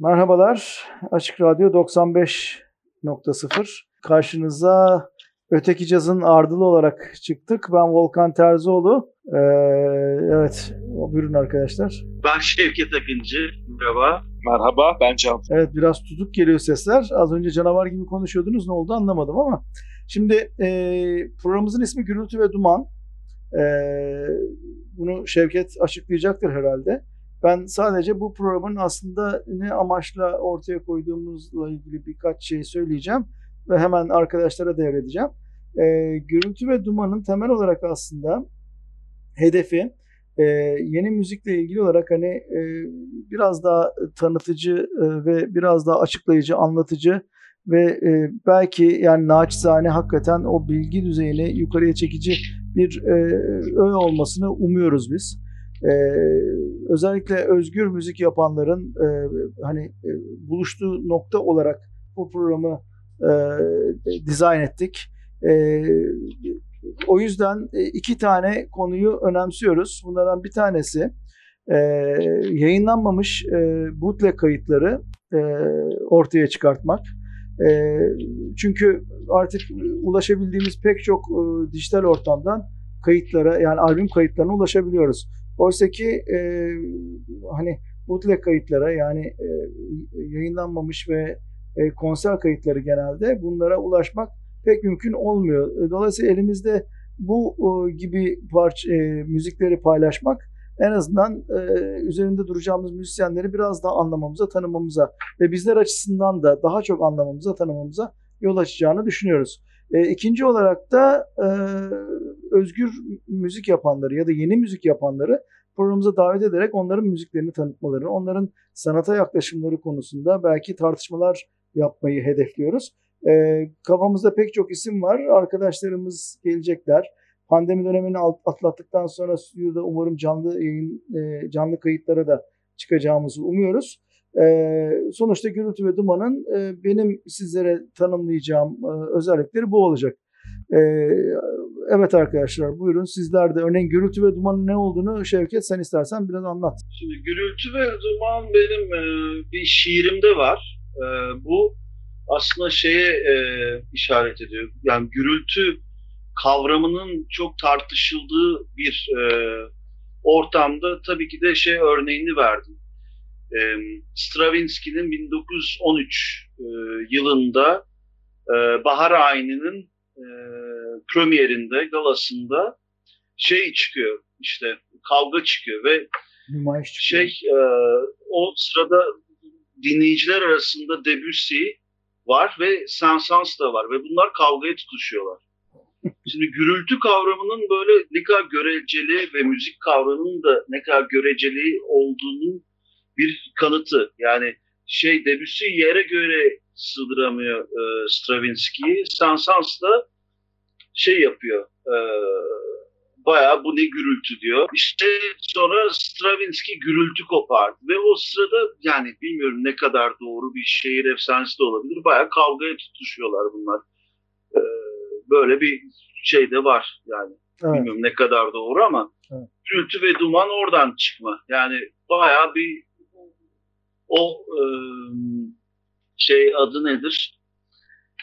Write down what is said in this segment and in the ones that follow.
Merhabalar. Açık Radyo 95.0. Karşınıza Öteki Caz'ın ardılı olarak çıktık. Ben Volkan Terzioğlu. Ee, evet, buyurun arkadaşlar. Ben Şevket Akıncı. Merhaba. Merhaba, ben Can. Evet, biraz tutuk geliyor sesler. Az önce canavar gibi konuşuyordunuz. Ne oldu anlamadım ama. Şimdi e, programımızın ismi Gürültü ve Duman. E, bunu Şevket açıklayacaktır herhalde. Ben sadece bu programın aslında ne amaçla ortaya koyduğumuzla ilgili birkaç şey söyleyeceğim ve hemen arkadaşlara devredeceğim. E, gürültü ve dumanın temel olarak aslında hedefi e, yeni müzikle ilgili olarak hani e, biraz daha tanıtıcı e, ve biraz daha açıklayıcı, anlatıcı ve e, belki yani naçizane hakikaten o bilgi düzeyini yukarıya çekici bir e, öğe olmasını umuyoruz biz. E, özellikle özgür müzik yapanların e, hani e, buluştuğu nokta olarak bu programı e, dizayn ettik. E, o yüzden iki tane konuyu önemsiyoruz. Bunlardan bir tanesi e, yayınlanmamış e, bootleg kayıtları e, ortaya çıkartmak. E, çünkü artık ulaşabildiğimiz pek çok e, dijital ortamdan kayıtlara yani albüm kayıtlarına ulaşabiliyoruz. Oysa ki e, hani bootleg kayıtlara yani e, yayınlanmamış ve e, konser kayıtları genelde bunlara ulaşmak pek mümkün olmuyor. E, dolayısıyla elimizde bu e, gibi parça, e, müzikleri paylaşmak en azından e, üzerinde duracağımız müzisyenleri biraz daha anlamamıza, tanımamıza ve bizler açısından da daha çok anlamamıza, tanımamıza yol açacağını düşünüyoruz. E, ikinci olarak da e, özgür müzik yapanları ya da yeni müzik yapanları programımıza davet ederek onların müziklerini tanıtmalarını, onların sanata yaklaşımları konusunda belki tartışmalar yapmayı hedefliyoruz. E, kafamızda pek çok isim var. Arkadaşlarımız gelecekler. Pandemi dönemini atlattıktan sonra stüdyoda umarım canlı yayın, e, canlı kayıtlara da çıkacağımızı umuyoruz. E, sonuçta gürültü ve dumanın e, benim sizlere tanımlayacağım e, özellikleri bu olacak. E, evet arkadaşlar buyurun sizler de örneğin gürültü ve dumanın ne olduğunu Şevket sen istersen biraz anlat. Şimdi gürültü ve duman benim e, bir şiirimde var. Bu aslında şeye işaret ediyor. Yani gürültü kavramının çok tartışıldığı bir ortamda tabii ki de şey örneğini verdim. E, Stravinsky'nin 1913 e, yılında e, Bahar Ayini'nin e, premierinde, galasında şey çıkıyor işte kavga çıkıyor ve Nümayiş çıkıyor. şey e, o sırada dinleyiciler arasında Debussy var ve Saint-Saëns da var ve bunlar kavgaya tutuşuyorlar. Şimdi gürültü kavramının böyle ne kadar göreceli ve müzik kavramının da ne kadar göreceli olduğunun bir kanıtı. Yani şey Debussy yere göre sığdıramıyor e, Stravinsky'yi. Saint-Saëns da şey yapıyor. E, bayağı bu ne gürültü diyor. İşte sonra Stravinsky gürültü kopardı ve o sırada yani bilmiyorum ne kadar doğru bir şehir efsanesi de olabilir. Bayağı kavgaya tutuşuyorlar bunlar. Ee, böyle bir şey de var yani. Evet. Bilmiyorum ne kadar doğru ama evet. gürültü ve duman oradan çıkma. Yani bayağı bir o e, şey adı nedir?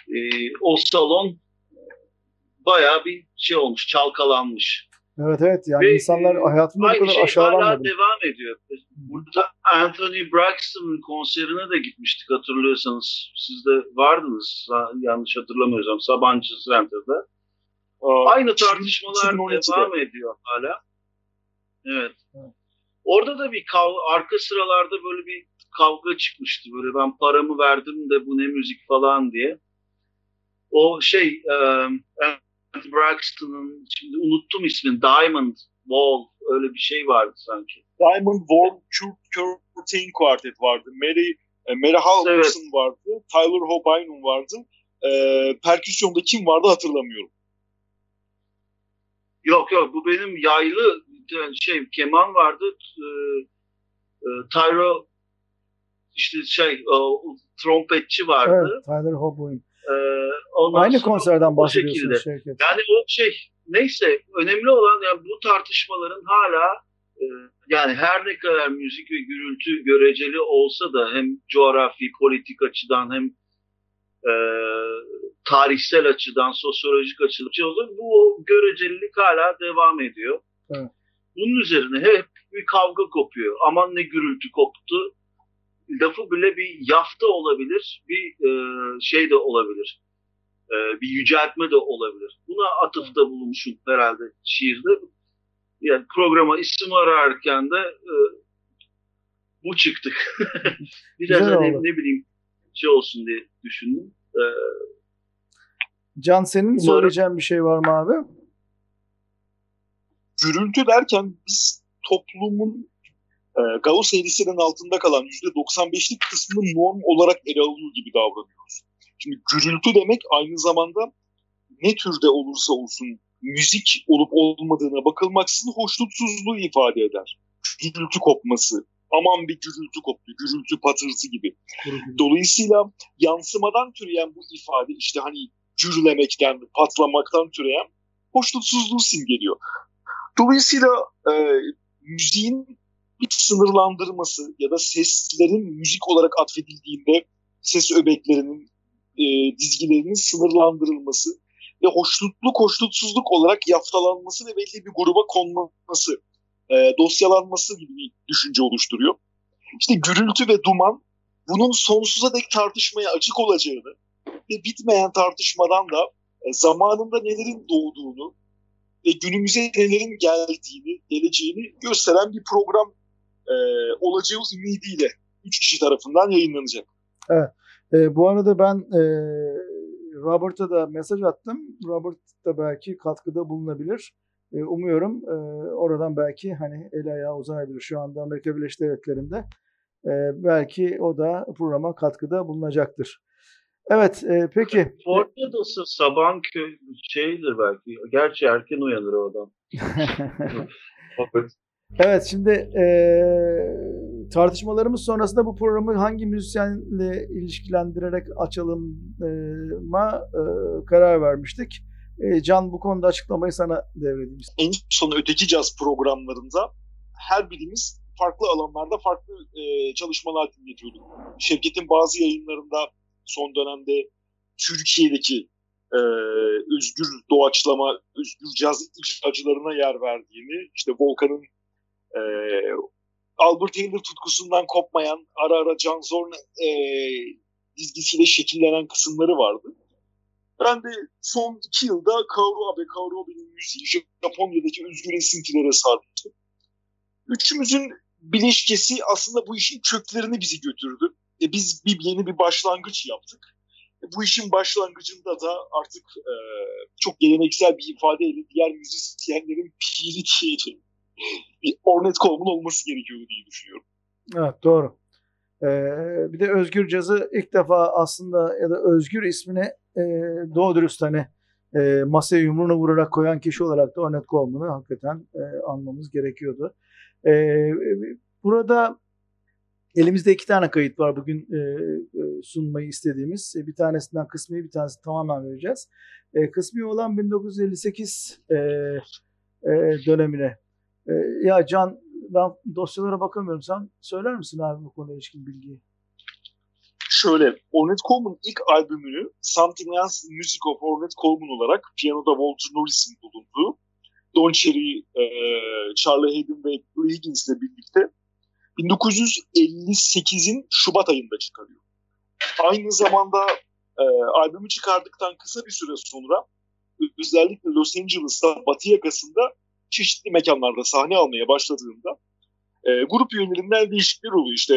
E, o salon bayağı bir şey olmuş, çalkalanmış. Evet evet yani Ve, insanlar hayatında bu kadar şey aşağılanmadı. hala devam ediyor. Burada Anthony Braxton'ın konserine de gitmiştik hatırlıyorsanız. Siz de vardınız yanlış hatırlamıyorsam Sabancı Center'da. Aa, Aynı tartışmalar devam ediyor hala. Evet. Orada da bir kavga, arka sıralarda böyle bir kavga çıkmıştı. Böyle ben paramı verdim de bu ne müzik falan diye. O şey um, Braxton'ın şimdi unuttum ismini Diamond Wall öyle bir şey vardı sanki. Diamond Wall Curtain Quartet vardı. Mary e, Mary Halvorson evet. vardı. Tyler Hobainum vardı. E, perküsyonda kim vardı hatırlamıyorum. Yok yok bu benim yaylı şey keman vardı. E, e, Tyro işte şey o, trompetçi vardı. Evet, Tyler Hobainum. Ee, Aynı konserden bahsediyorsunuz Şevket. Yani o şey neyse önemli olan yani bu tartışmaların hala e, yani her ne kadar müzik ve gürültü göreceli olsa da hem coğrafi, politik açıdan hem e, tarihsel açıdan, sosyolojik açıdan. Bu görecelilik hala devam ediyor. Evet. Bunun üzerine hep bir kavga kopuyor. Aman ne gürültü koptu. Lafı bile bir yafta olabilir, bir e, şey de olabilir. E, bir yüceltme de olabilir. Buna atıfta bulunmuşum herhalde şiirde. Yani programa isim ararken de e, bu çıktık. Biraz da ne, ne bileyim şey olsun diye düşündüm. Ee, Can senin umarım... söyleyeceğin bir şey var mı abi? Gürültü derken biz toplumun e, Gauss eğrisinin altında kalan %95'lik kısmını norm olarak ele alıyor gibi davranıyoruz. Şimdi gürültü demek aynı zamanda ne türde olursa olsun müzik olup olmadığına bakılmaksızın hoşnutsuzluğu ifade eder. Gürültü kopması, aman bir gürültü koptu, gürültü patırtı gibi. Dolayısıyla yansımadan türeyen bu ifade işte hani gürlemekten, patlamaktan türeyen hoşnutsuzluğu simgeliyor. Dolayısıyla e, müziğin bir sınırlandırması ya da seslerin müzik olarak atfedildiğinde ses öbeklerinin, e, dizgilerinin sınırlandırılması ve hoşnutluk, hoşnutsuzluk olarak yaftalanması ve belli bir gruba konması e, dosyalanması gibi bir düşünce oluşturuyor. İşte gürültü ve duman bunun sonsuza dek tartışmaya açık olacağını ve bitmeyen tartışmadan da e, zamanında nelerin doğduğunu ve günümüze nelerin geldiğini, geleceğini gösteren bir program e, olacağı ümidiyle üç kişi tarafından yayınlanacak. Evet. E, bu arada ben e, Robert'a da mesaj attım. Robert da belki katkıda bulunabilir. E, umuyorum e, oradan belki hani el ayağı uzanabilir. Şu anda Amerika Birleşik Devletleri'nde e, belki o da programa katkıda bulunacaktır. Evet, e, peki. Fortnite'sı sabahın şeydir belki. Gerçi erken uyanır o adam. evet, şimdi e, tartışmalarımız sonrasında bu programı hangi müzisyenle ilişkilendirerek açalım'a e, karar vermiştik. E, Can bu konuda açıklamayı sana devredeyim. En son öteki caz programlarında her birimiz farklı alanlarda farklı e, çalışmalar dinletiyorduk. Şevket'in bazı yayınlarında son dönemde Türkiye'deki e, özgür doğaçlama, özgür caz icracılarına yer verdiğini, işte Volkan'ın e, Albert Taylor tutkusundan kopmayan ara ara Can Zorn e, dizgisiyle şekillenen kısımları vardı. Ben de son iki yılda Kaoru Abe, Kaoru Abe'nin müziği Japonya'daki özgür esintilere sarmıştım. Üçümüzün bileşkesi aslında bu işin köklerini bizi götürdü. E biz bir yeni bir başlangıç yaptık. E bu işin başlangıcında da artık e, çok geleneksel bir ifadeyle diğer müzisyenlerin piri diye bir Ornette Coleman olması gerekiyordu diye düşünüyorum. Evet doğru. Ee, bir de Özgür Caz'ı ilk defa aslında ya da Özgür ismini e, doğru dürüst hani e, masaya yumruğunu vurarak koyan kişi olarak da Ornette Coleman'ı hakikaten e, anmamız gerekiyordu. E, burada elimizde iki tane kayıt var bugün e, e sunmayı istediğimiz. E, bir tanesinden kısmi bir tanesi tamamen vereceğiz. E, kısmi olan 1958 e, e, dönemine. E, ya Can ben dosyalara bakamıyorum. Sen söyler misin abi bu konuya ilişkin bilgiyi? Şöyle, Ornette Coleman ilk albümünü Something Else Music of Ornette Coleman olarak piyanoda Walter Norris'in bulunduğu Don Cherry, e, Charlie Hayden ve Bill Higgins ile birlikte 1958'in Şubat ayında çıkarıyor. Aynı zamanda e, albümü çıkardıktan kısa bir süre sonra özellikle Los Angeles'ta batı yakasında çeşitli mekanlarda sahne almaya başladığında e, grup üyelerinden değişiklikler oluyor. İşte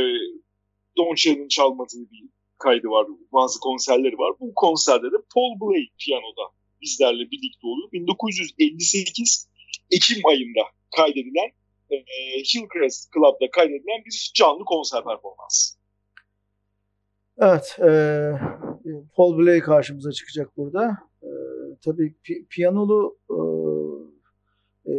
Don Cherry'nin çalmadığı bir kaydı var. Bazı konserleri var. Bu konserde de Paul Bley piyanoda bizlerle birlikte oluyor. 1958 Ekim ayında kaydedilen e, Hillcrest Club'da kaydedilen bir canlı konser performansı. Evet, e, Paul Bley karşımıza çıkacak burada. E, tabii pi- piyanolu e, e,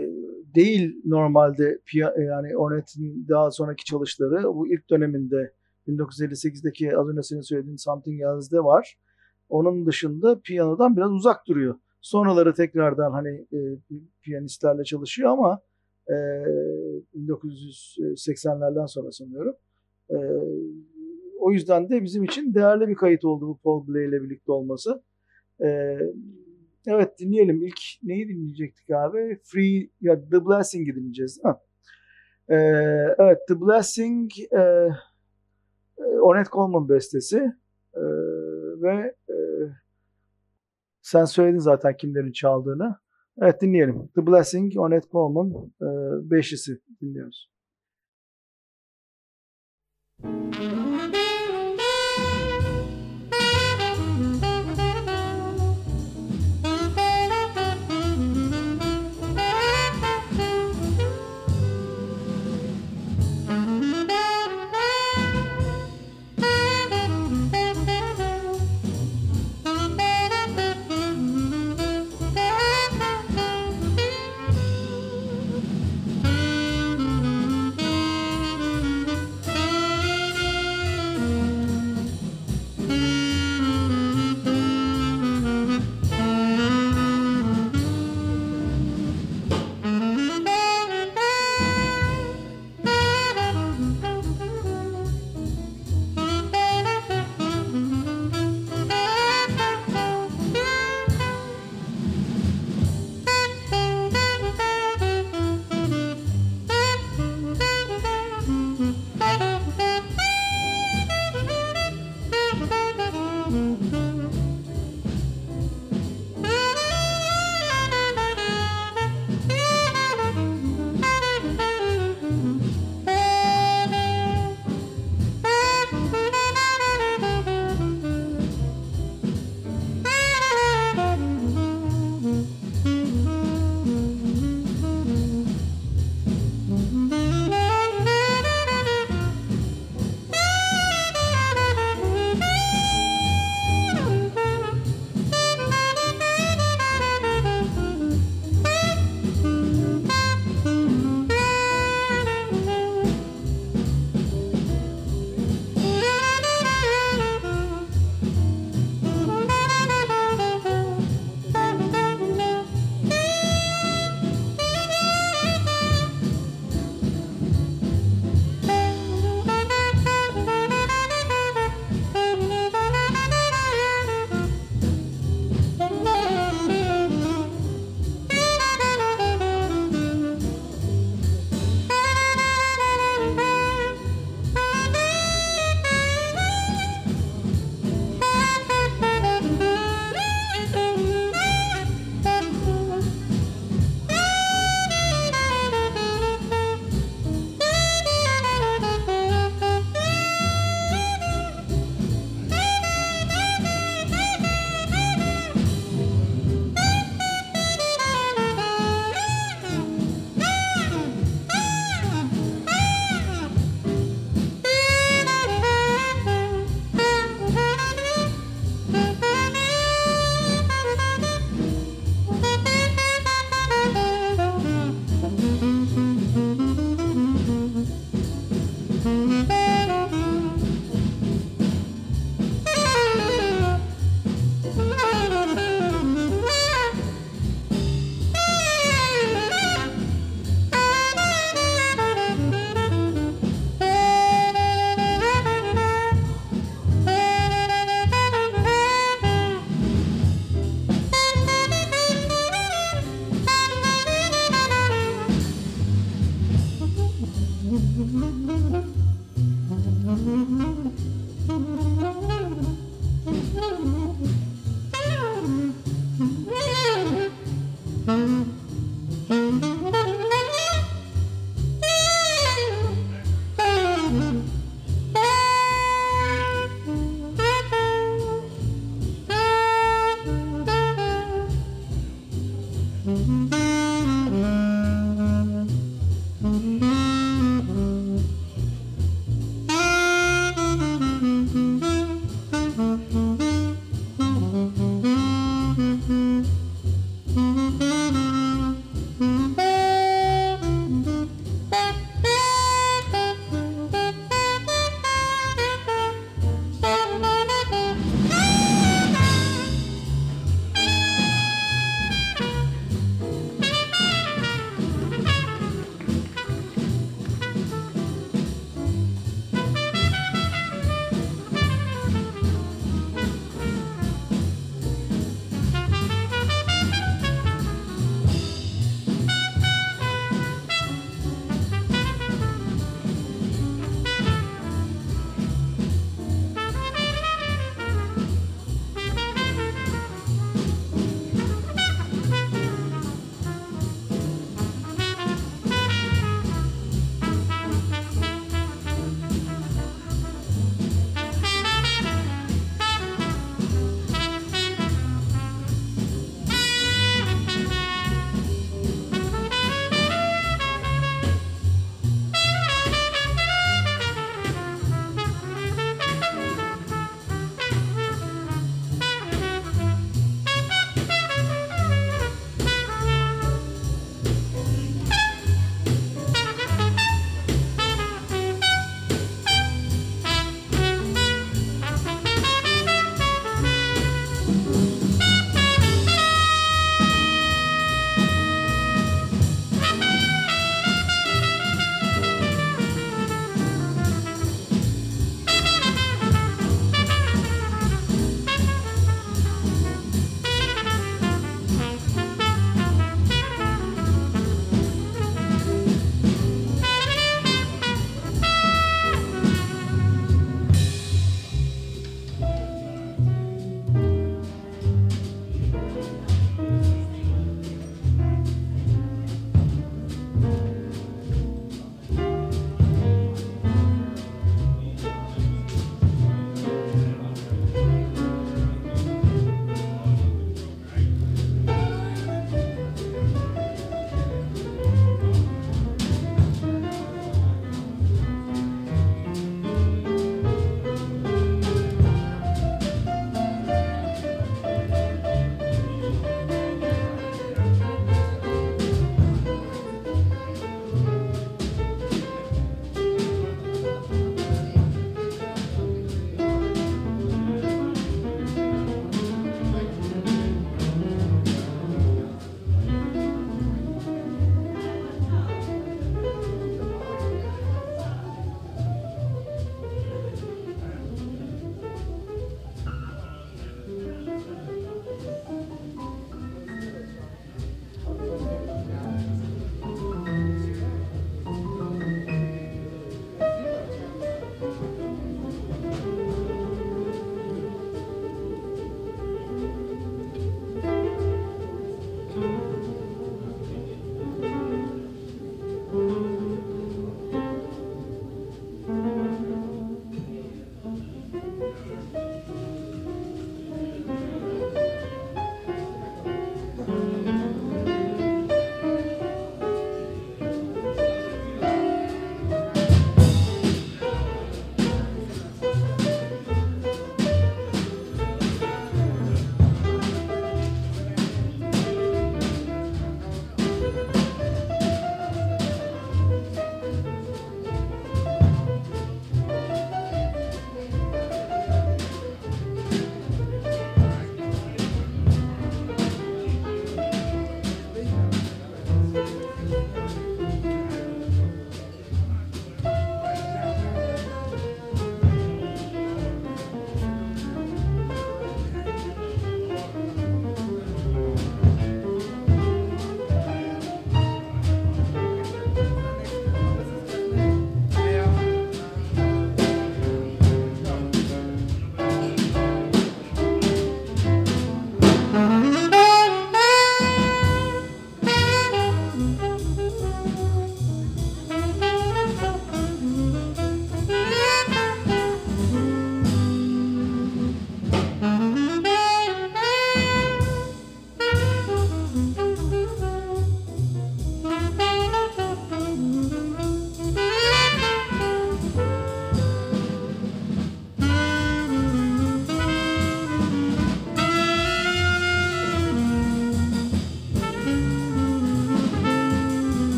değil normalde piya- yani Ornette'in daha sonraki çalışları. Bu ilk döneminde 1958'deki az önce senin söylediğin Something Else'de var. Onun dışında piyanodan biraz uzak duruyor. Sonraları tekrardan hani e, piyanistlerle çalışıyor ama e, 1980'lerden sonra sanıyorum. E, o yüzden de bizim için değerli bir kayıt oldu bu Paul Bley ile birlikte olması. E, evet dinleyelim. İlk neyi dinleyecektik abi? Free, ya The Blessing'i dinleyeceğiz değil mi? E, evet The Blessing e, Ornette Coleman bestesi e, ve e, sen söyledin zaten kimlerin çaldığını. Evet dinleyelim. The Blessing, Ornette Coleman e, beşlisi dinliyoruz. Müzik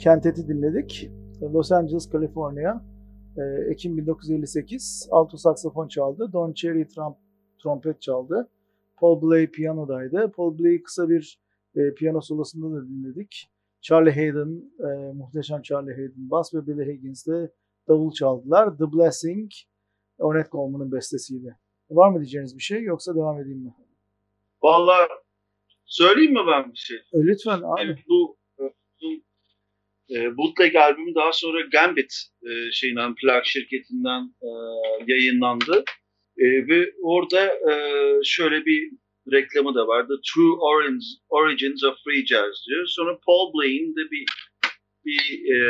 Kentet'i dinledik. Los Angeles, Kaliforniya. E, Ekim 1958. Alto saksafon çaldı. Don Cherry trom trompet çaldı. Paul Bley piyanodaydı. Paul Bley kısa bir e, piyano solosunda da dinledik. Charlie Hayden, e, muhteşem Charlie Hayden bas ve Billy Higgins de davul çaldılar. The Blessing, Ornette Coleman'ın bestesiydi. Var mı diyeceğiniz bir şey yoksa devam edeyim mi? Vallahi söyleyeyim mi ben bir şey? E, lütfen abi. Bu, bu e, Bootleg albümü daha sonra Gambit e, şeyinden, plak şirketinden e, yayınlandı. E, ve orada e, şöyle bir reklamı da var. The True Origins of Free Jazz diyor. Sonra Paul Bley'in de bir, bir e,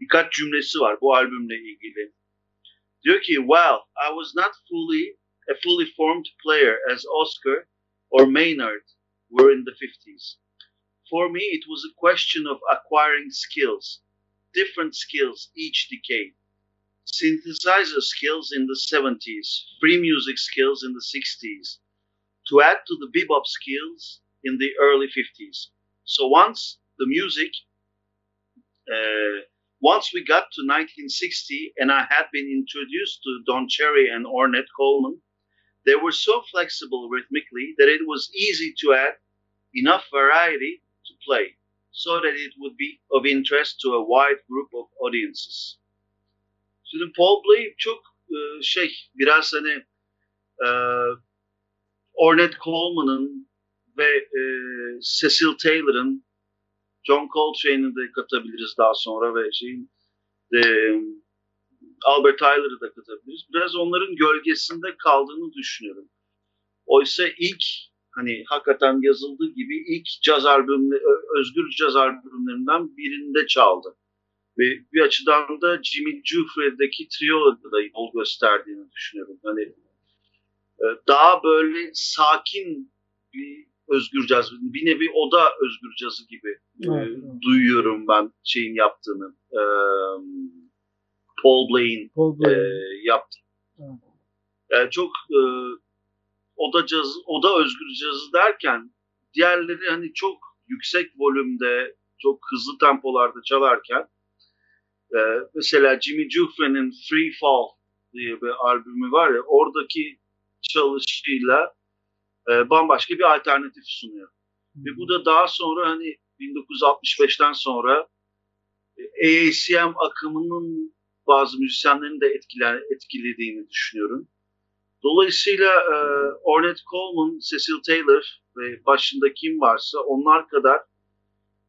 birkaç cümlesi var bu albümle ilgili. Diyor ki, well, I was not fully a fully formed player as Oscar or Maynard were in the 50s. For me, it was a question of acquiring skills, different skills each decade. Synthesizer skills in the 70s, free music skills in the 60s, to add to the bebop skills in the early 50s. So once the music, uh, once we got to 1960 and I had been introduced to Don Cherry and Ornette Coleman, they were so flexible rhythmically that it was easy to add enough variety to play so that it would be of interest to a wide group of audiences. Şimdi Paul Bley çok e, şey biraz hani e, Ornette Coleman'ın ve e, Cecil Taylor'ın John Coltrane'i de katabiliriz daha sonra ve şeyin Albert Tyler'ı da katabiliriz. Biraz onların gölgesinde kaldığını düşünüyorum. Oysa ilk hani hakikaten yazıldığı gibi ilk caz albümü, özgür caz albümlerinden birinde çaldı. Ve bir açıdan da Jimmy Jufre'deki trio'da da yol gösterdiğini düşünüyorum. Hani ee, daha böyle sakin bir özgür caz, bir nevi o da özgür cazı gibi e, evet. e, duyuyorum ben şeyin yaptığını. E, Paul Bley'in Paul Bley. e, yaptı. Evet. Yani çok e, o da caz, o da özgür cazı derken diğerleri hani çok yüksek volümde, çok hızlı tempolarda çalarken e, mesela Jimmy Jufre'nin Free Fall diye bir albümü var ya oradaki çalışıyla e, bambaşka bir alternatif sunuyor. Ve bu da daha sonra hani 1965'ten sonra e, AACM akımının bazı müzisyenlerin de etkiler, etkilediğini düşünüyorum. Dolayısıyla e, Ornette Coleman, Cecil Taylor ve başında kim varsa onlar kadar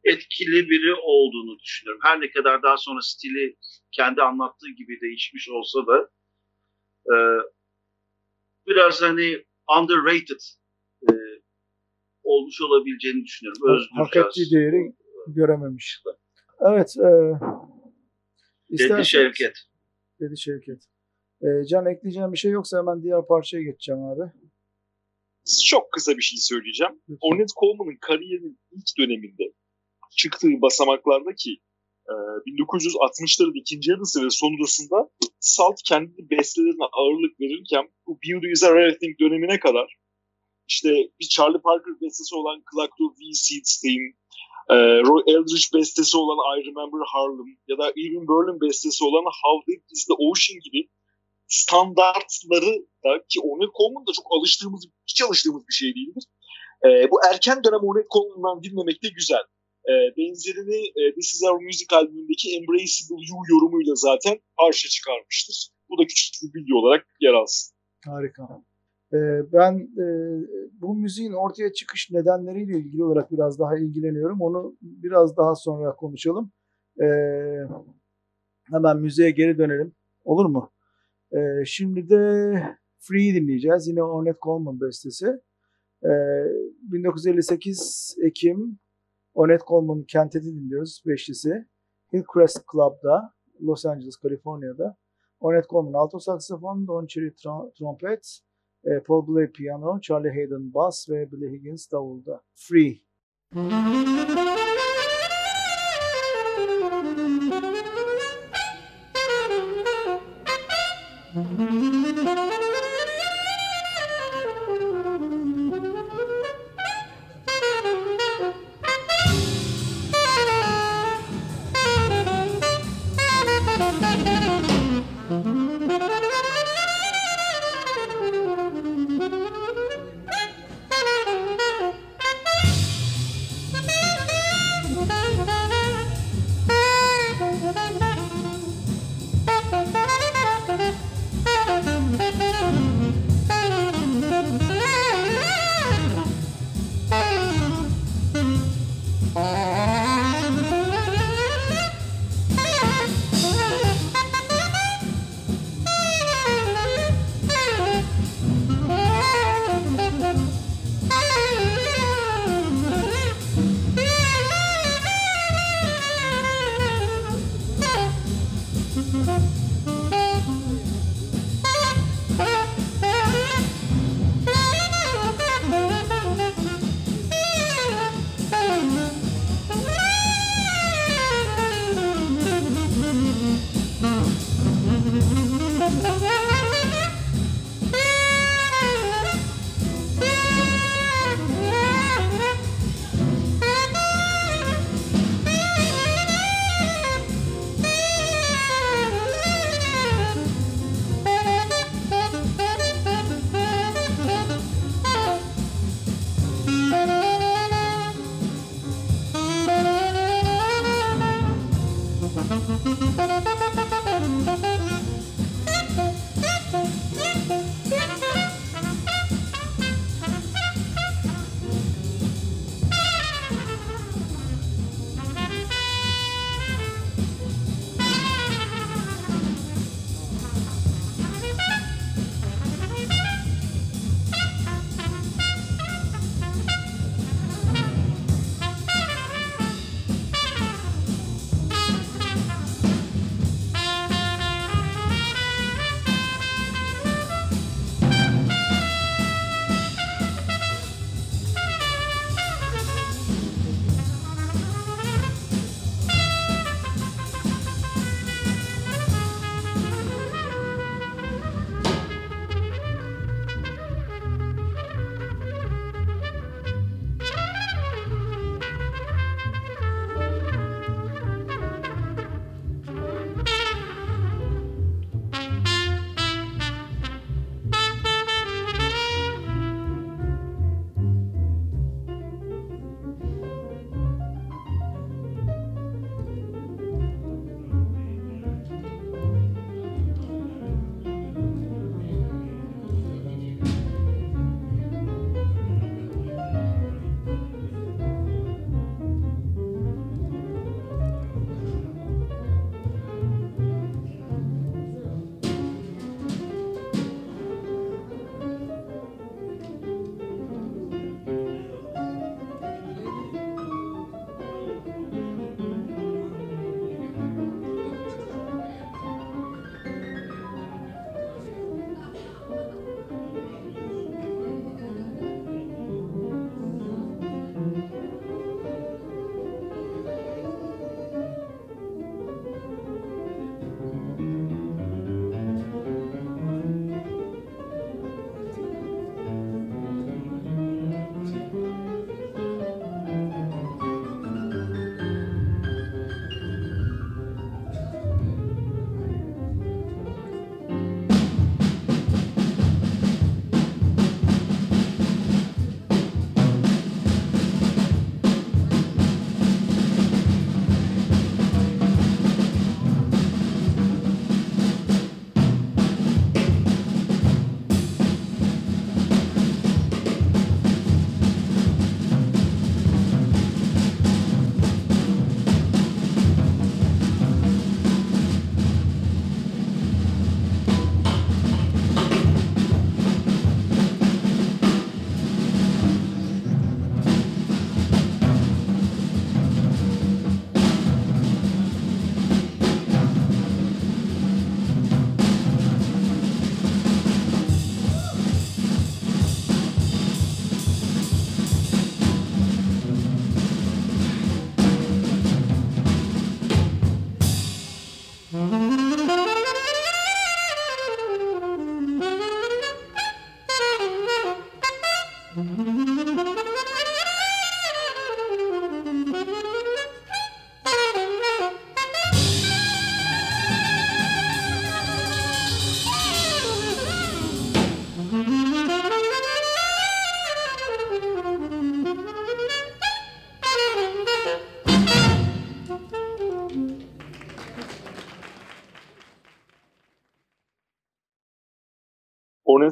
etkili biri olduğunu düşünüyorum. Her ne kadar daha sonra stili kendi anlattığı gibi değişmiş olsa da e, biraz hani underrated e, olmuş olabileceğini düşünüyorum. Özgür Hak ettiği değeri görememiş. Evet. E, Dedi Şevket. Dedi Şevket. E, Can ekleyeceğim bir şey yoksa hemen diğer parçaya geçeceğim abi. Çok kısa bir şey söyleyeceğim. Ornette Coleman'ın kariyerinin ilk döneminde çıktığı basamaklarda ki 1960'ların ikinci yarısı ve sonrasında Salt kendi bestelerine ağırlık verirken bu Beauty is a Rare Thing dönemine kadar işte bir Charlie Parker bestesi olan Clock to V Seedstein, e, Roy Eldridge bestesi olan I Remember Harlem ya da Irving Berlin bestesi olan How Deep is the Ocean gibi standartları da ki Ornette da çok alıştığımız, hiç alıştığımız bir şey değildir. E, bu erken dönem Ornette Coleman'dan dinlemek de güzel. E, benzerini e, This Is Our Music albümündeki Embraceable You yorumuyla zaten arşa çıkarmıştır. Bu da küçük bir bilgi olarak yer alsın. Harika. Ee, ben e, bu müziğin ortaya çıkış nedenleriyle ilgili olarak biraz daha ilgileniyorum. Onu biraz daha sonra konuşalım. Ee, hemen müziğe geri dönelim. Olur mu? Ee, şimdi de Free dinleyeceğiz. Yine Ornette Coleman bestesi. 1958 Ekim Ornette Coleman Kentet'i dinliyoruz. Beşlisi. Hillcrest Club'da Los Angeles, Kaliforniya'da. Ornette Coleman alto saksafon, Don Cherry trompet, e, Paul Bley piyano, Charlie Hayden bass ve Billy Higgins davulda. Free.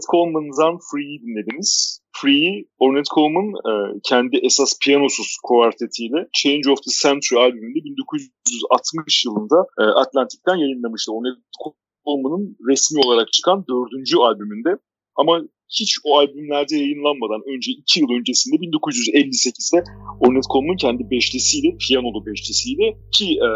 Ornette Coleman'dan Free dinlediniz. Free, Ornette Coleman e, kendi esas piyanosuz kuartetiyle Change of the Century albümünde 1960 yılında e, Atlantic'ten yayınlamıştı. Ornette Coleman'ın resmi olarak çıkan dördüncü albümünde. Ama hiç o albümlerde yayınlanmadan önce iki yıl öncesinde 1958'de Ornette Coleman kendi beşlisiyle, piyanolu beşlisiyle ki e,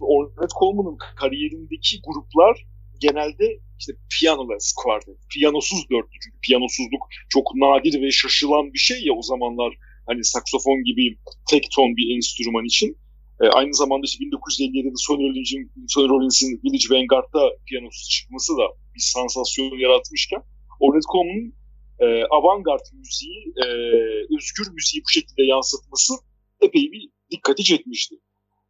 Ornette Coleman'ın kariyerindeki gruplar genelde işte piyanoless quartet, piyanosuz dörtlü çünkü piyanosuzluk çok nadir ve şaşılan bir şey ya o zamanlar hani saksofon gibi tek ton bir enstrüman için. E, aynı zamanda işte 1957'de Sonny Rollins'in, Sonny Rollins'in Village Vanguard'da piyanosuz çıkması da bir sansasyon yaratmışken Ornette Coleman'ın e, avantgard müziği, e, özgür müziği bu şekilde yansıtması epey bir dikkati çekmişti.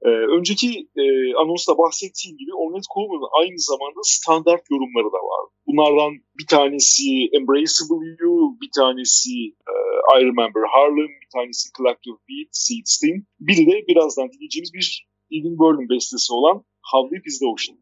Ee, önceki e, anonsta bahsettiğim gibi Ornette Coleman'ın aynı zamanda standart yorumları da var. Bunlardan bir tanesi Embraceable You, bir tanesi e, I Remember Harlem, bir tanesi Collective Beat, Seed Steam. Biri de birazdan dinleyeceğimiz bir Evan Berlin bestesi olan How Deep Is The Ocean.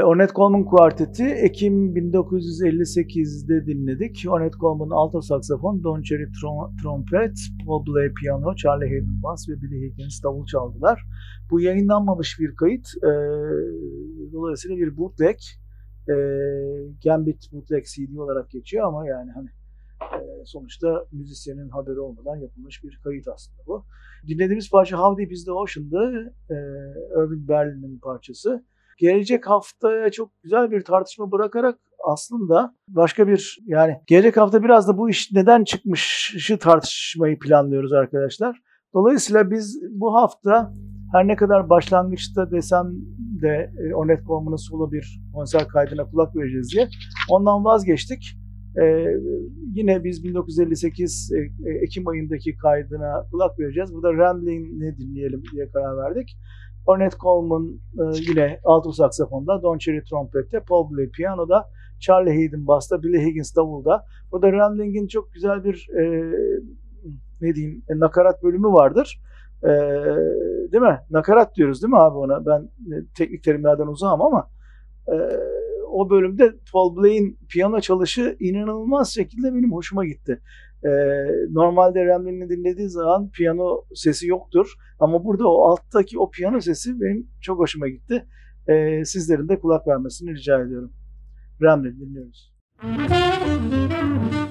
Ornette Coleman Kuarteti Ekim 1958'de dinledik. Ornette Coleman alto saksafon, Don Cherry trom trompet, Paul Bley piyano, Charlie Hayden bass ve Billy Higgins davul çaldılar. Bu yayınlanmamış bir kayıt. E, dolayısıyla bir bootleg. E, Gambit bootleg CD olarak geçiyor ama yani hani e, sonuçta müzisyenin haberi olmadan yapılmış bir kayıt aslında bu. Dinlediğimiz parça How Deep Is The Ocean'dı. E, Irving Berlin'in parçası. Gelecek haftaya çok güzel bir tartışma bırakarak aslında başka bir yani gelecek hafta biraz da bu iş neden çıkmışı tartışmayı planlıyoruz arkadaşlar. Dolayısıyla biz bu hafta her ne kadar başlangıçta desem de e, Ornette Coleman'ın solo bir konser kaydına kulak vereceğiz diye ondan vazgeçtik. Ee, yine biz 1958 e, e, Ekim ayındaki kaydına kulak vereceğiz. Burada Rambling'ni dinleyelim diye karar verdik. Ornette Coleman e, yine alto saksafonda, Don Cherry trompette, Paul Bley piyanoda, Charlie Hayden basta, Billy Higgins davulda. Burada Rambling'in çok güzel bir e, ne diyeyim e, nakarat bölümü vardır. E, değil mi? Nakarat diyoruz değil mi abi ona? Ben e, teknik terimlerden uzağım ama e, o bölümde Paul Bley'in piyano çalışı inanılmaz şekilde benim hoşuma gitti. Ee, normalde Ramlin'i dinlediği zaman piyano sesi yoktur. Ama burada o alttaki o piyano sesi benim çok hoşuma gitti. Ee, sizlerin de kulak vermesini rica ediyorum. Ramlin dinliyoruz. Müzik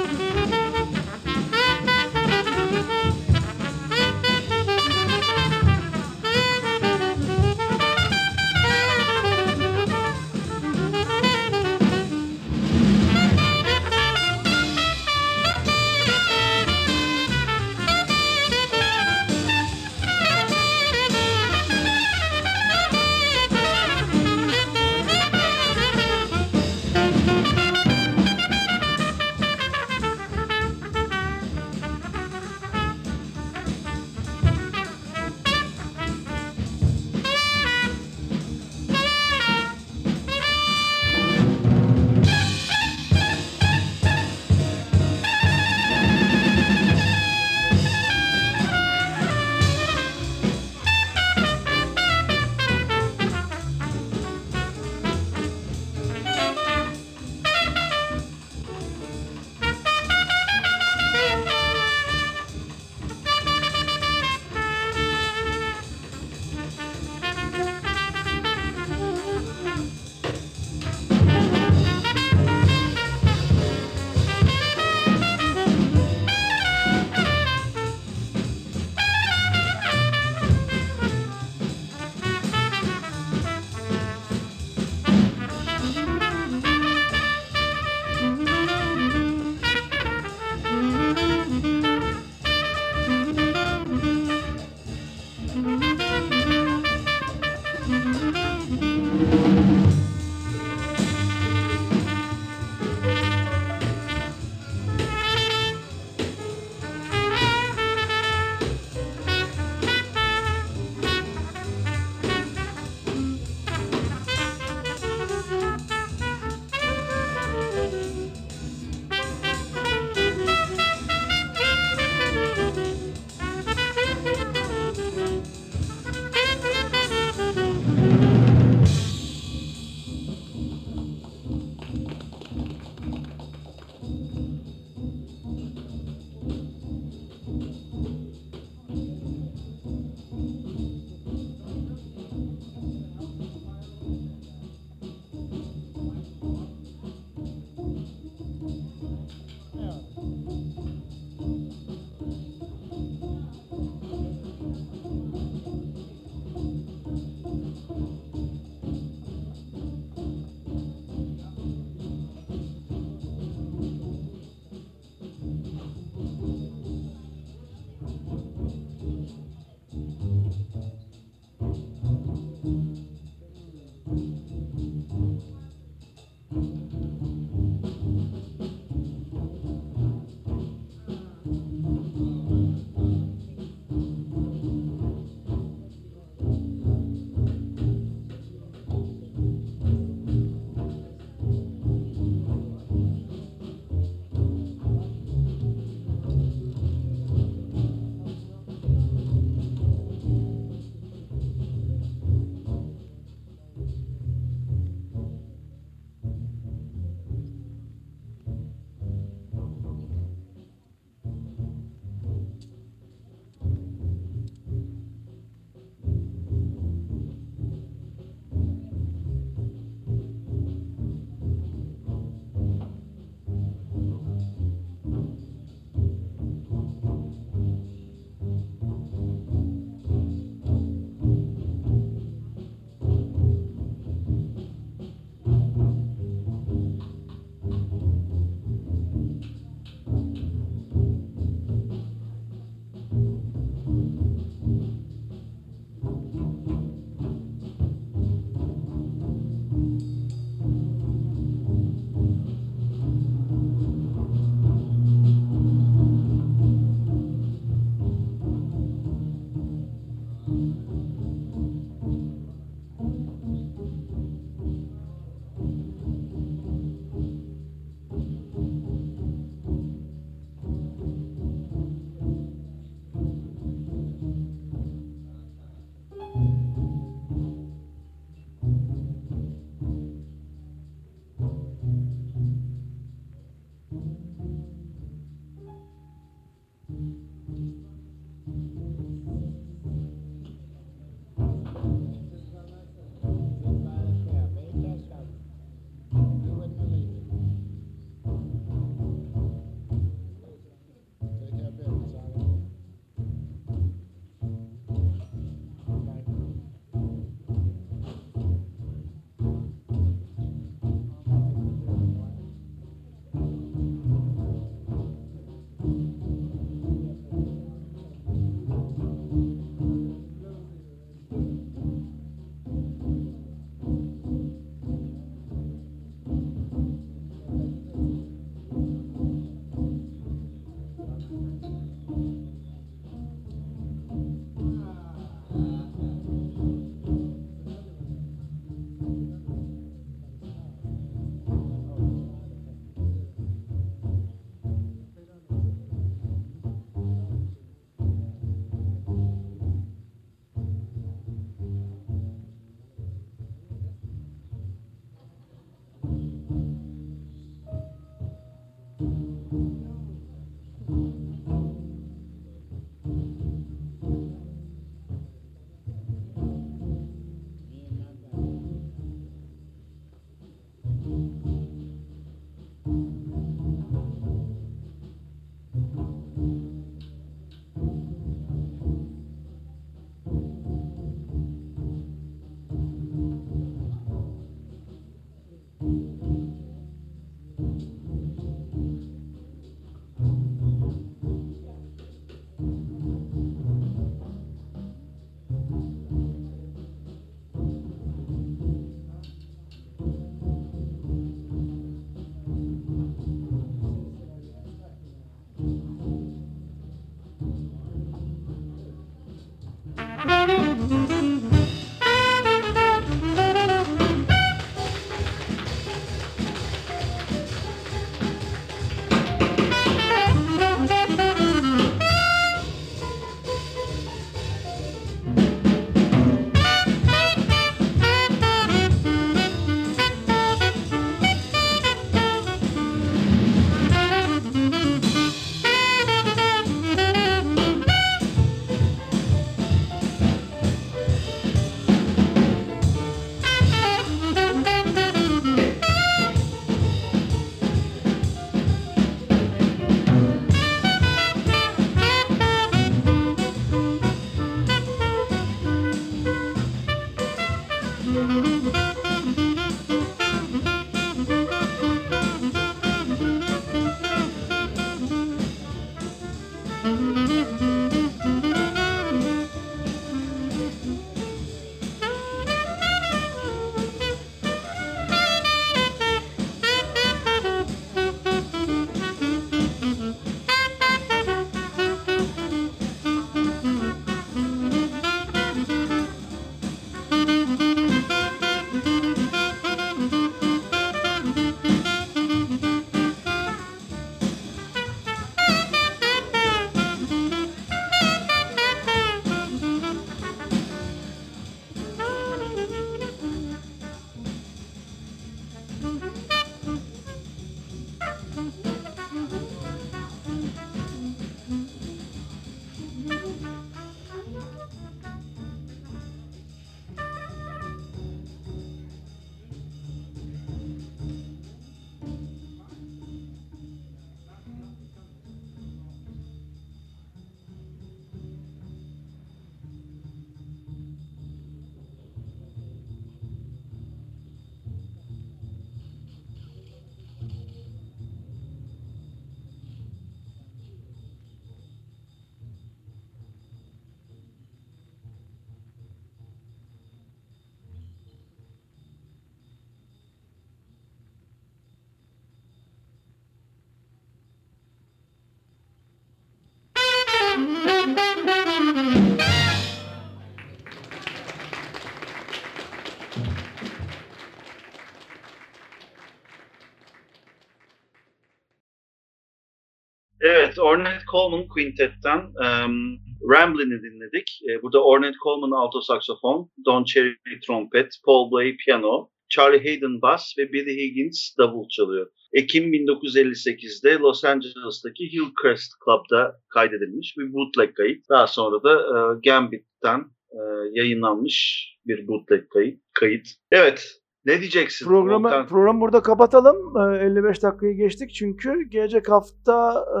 Coleman Quintet'ten um, Ramblin'i dinledik. E, burada Ornette Coleman alto saksofon, Don Cherry trompet, Paul Bley piyano, Charlie Hayden bass ve Billy Higgins davul çalıyor. Ekim 1958'de Los Angeles'taki Hillcrest Club'da kaydedilmiş bir bootleg kayıt. Daha sonra da e, Gambit'ten e, yayınlanmış bir bootleg kayıt. kayıt. Evet, ne diyeceksin? Programı Volkan? programı burada kapatalım. Ee, 55 dakikayı geçtik çünkü gelecek hafta e,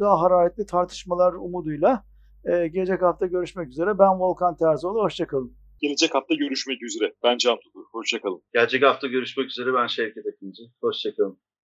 daha hararetli tartışmalar umuduyla e, gelecek hafta görüşmek üzere. Ben Volkan Terzioğlu. Hoşçakalın. Gelecek hafta görüşmek üzere. Ben Can Tukur. Hoşçakalın. Gelecek hafta görüşmek üzere. Ben Şevket Akıncı. Hoşçakalın.